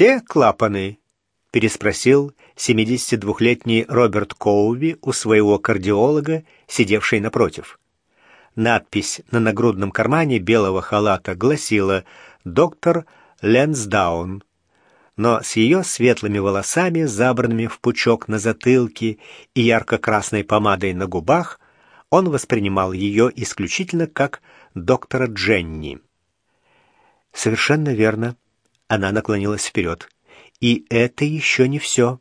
«Все клапаны?» — переспросил 72-летний Роберт Коуби у своего кардиолога, сидевший напротив. Надпись на нагрудном кармане белого халата гласила «Доктор Лэнсдаун». Но с ее светлыми волосами, забранными в пучок на затылке и ярко-красной помадой на губах, он воспринимал ее исключительно как доктора Дженни. «Совершенно верно». Она наклонилась вперед. «И это еще не все».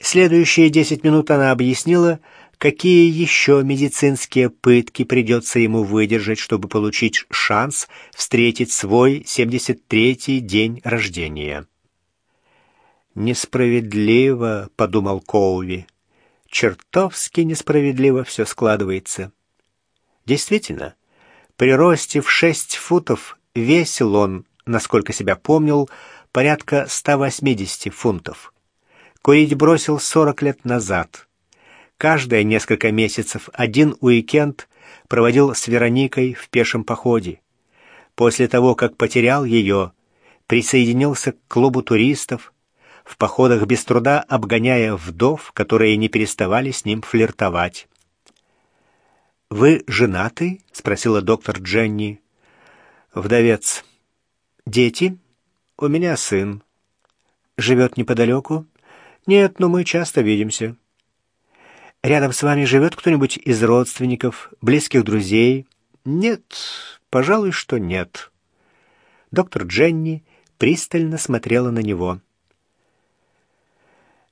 Следующие десять минут она объяснила, какие еще медицинские пытки придется ему выдержать, чтобы получить шанс встретить свой 73-й день рождения. «Несправедливо», — подумал Коуви. «Чертовски несправедливо все складывается». Действительно, при росте в шесть футов весил он, насколько себя помнил, порядка 180 фунтов. Курить бросил 40 лет назад. Каждые несколько месяцев один уикенд проводил с Вероникой в пешем походе. После того, как потерял ее, присоединился к клубу туристов, в походах без труда обгоняя вдов, которые не переставали с ним флиртовать. «Вы женаты?» — спросила доктор Дженни. «Вдовец. Дети?» «У меня сын. Живет неподалеку?» «Нет, но мы часто видимся». «Рядом с вами живет кто-нибудь из родственников, близких друзей?» «Нет, пожалуй, что нет». Доктор Дженни пристально смотрела на него.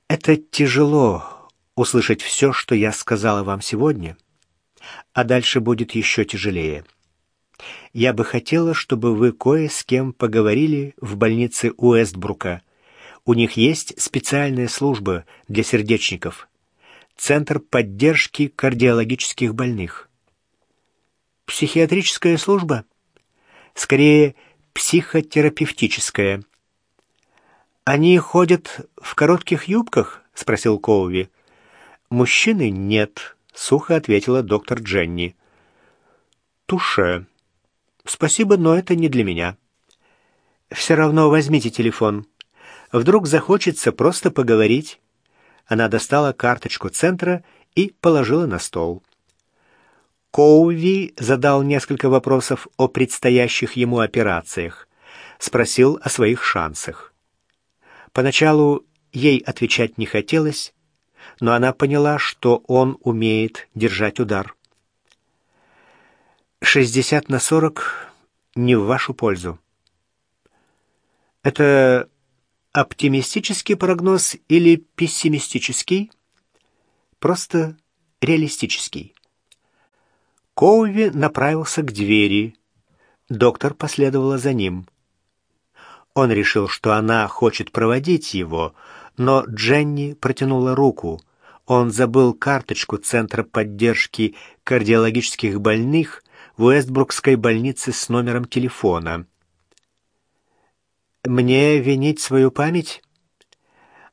«Это тяжело услышать все, что я сказала вам сегодня, а дальше будет еще тяжелее. Я бы хотела, чтобы вы кое с кем поговорили в больнице Уэстбрука. У них есть специальная служба для сердечников. Центр поддержки кардиологических больных. Психиатрическая служба? Скорее, психотерапевтическая. Они ходят в коротких юбках? спросил Коуви. Мужчины нет, сухо ответила доктор Дженни. Туше. Спасибо, но это не для меня. Все равно возьмите телефон. Вдруг захочется просто поговорить. Она достала карточку центра и положила на стол. Коуви задал несколько вопросов о предстоящих ему операциях, спросил о своих шансах. Поначалу ей отвечать не хотелось, но она поняла, что он умеет держать удар. «Шестьдесят на сорок не в вашу пользу». «Это оптимистический прогноз или пессимистический? Просто реалистический. Коуви направился к двери. Доктор последовала за ним. Он решил, что она хочет проводить его, но Дженни протянула руку. Он забыл карточку Центра поддержки кардиологических больных в Уэстбрукской больнице с номером телефона. Мне винить свою память?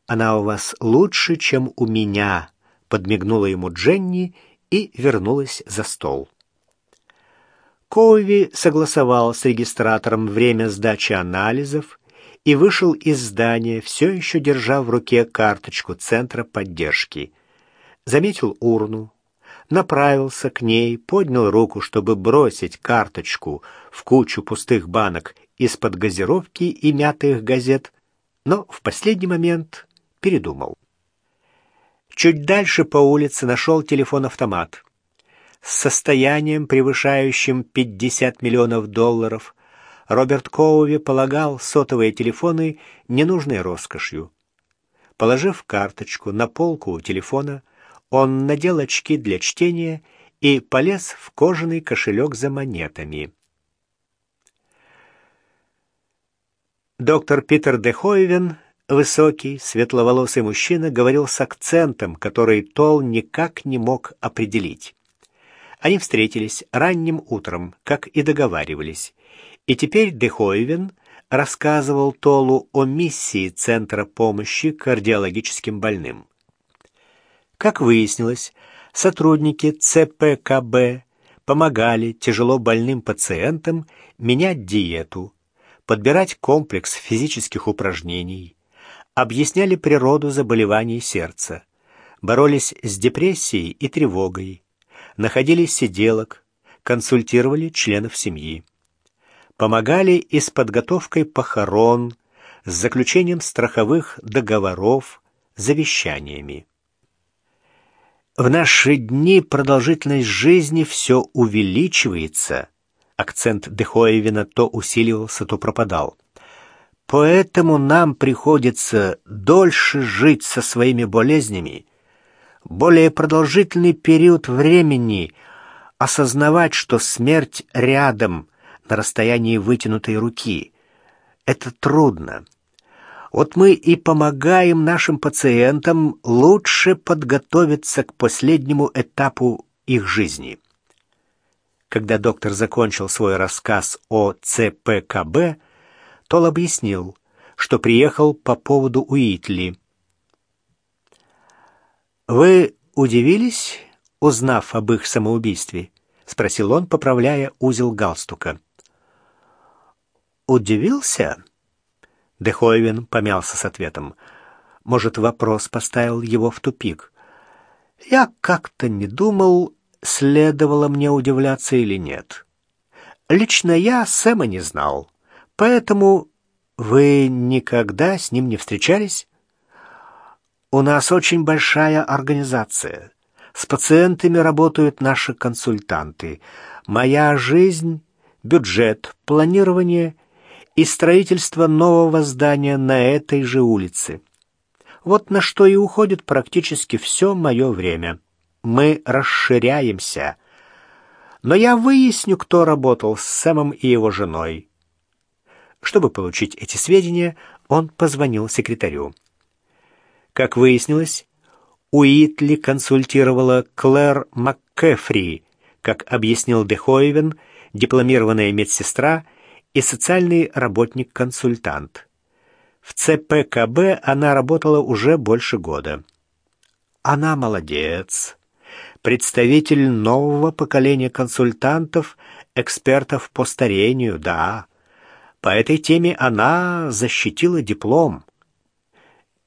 Она у вас лучше, чем у меня, подмигнула ему Дженни и вернулась за стол. Коуви согласовал с регистратором время сдачи анализов и вышел из здания, все еще держа в руке карточку Центра поддержки. Заметил урну, направился к ней, поднял руку, чтобы бросить карточку в кучу пустых банок из-под газировки и мятых газет, но в последний момент передумал. Чуть дальше по улице нашел телефон-автомат. С состоянием, превышающим 50 миллионов долларов, Роберт Коуви полагал сотовые телефоны ненужной роскошью. Положив карточку на полку у телефона, он надел очки для чтения и полез в кожаный кошелек за монетами. Доктор Питер Дехойвен, высокий, светловолосый мужчина, говорил с акцентом, который Тол никак не мог определить. Они встретились ранним утром, как и договаривались, и теперь Дехойвен рассказывал Толу о миссии Центра помощи кардиологическим больным. Как выяснилось, сотрудники ЦПКБ помогали тяжело больным пациентам менять диету, подбирать комплекс физических упражнений, объясняли природу заболеваний сердца, боролись с депрессией и тревогой, находили сиделок, консультировали членов семьи. Помогали и с подготовкой похорон, с заключением страховых договоров, завещаниями. В наши дни продолжительность жизни все увеличивается. Акцент Дехоевина то усиливался, то пропадал. Поэтому нам приходится дольше жить со своими болезнями, более продолжительный период времени осознавать, что смерть рядом, на расстоянии вытянутой руки. Это трудно. Вот мы и помогаем нашим пациентам лучше подготовиться к последнему этапу их жизни. Когда доктор закончил свой рассказ о ЦПКБ, Тол объяснил, что приехал по поводу Уитли. «Вы удивились, узнав об их самоубийстве?» — спросил он, поправляя узел галстука. «Удивился?» Дехойвен помялся с ответом. Может, вопрос поставил его в тупик. «Я как-то не думал, следовало мне удивляться или нет. Лично я Сэма не знал, поэтому вы никогда с ним не встречались?» «У нас очень большая организация. С пациентами работают наши консультанты. Моя жизнь, бюджет, планирование — и строительство нового здания на этой же улице. Вот на что и уходит практически все мое время. Мы расширяемся. Но я выясню, кто работал с Сэмом и его женой. Чтобы получить эти сведения, он позвонил секретарю. Как выяснилось, Уитли консультировала Клэр МакКефри, как объяснил Дехойвен, дипломированная медсестра – и социальный работник-консультант. В ЦПКБ она работала уже больше года. Она молодец. Представитель нового поколения консультантов, экспертов по старению, да. По этой теме она защитила диплом.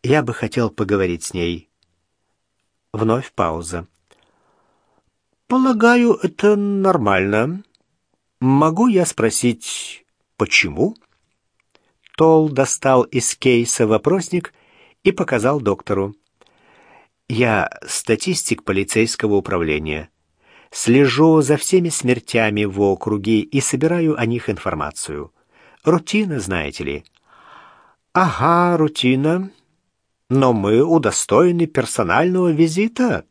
Я бы хотел поговорить с ней. Вновь пауза. Полагаю, это нормально. Могу я спросить, Почему? Тол достал из кейса вопросник и показал доктору. Я статистик полицейского управления. Слежу за всеми смертями в округе и собираю о них информацию. Рутина, знаете ли. Ага, рутина. Но мы удостоены персонального визита.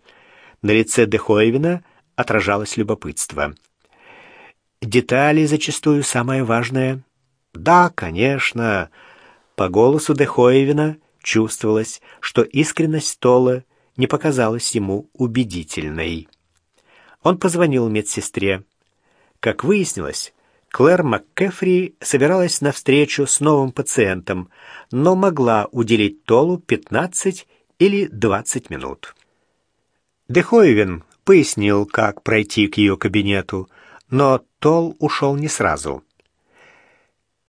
На лице Дехоевина отражалось любопытство. Детали зачастую самое важное. Да, конечно. По голосу Дехоевина чувствовалось, что искренность Тола не показалась ему убедительной. Он позвонил медсестре. Как выяснилось, Клэр МакКефри собиралась на встречу с новым пациентом, но могла уделить Толу 15 или 20 минут. Дехоевин пояснил, как пройти к ее кабинету, но Тол ушел не сразу.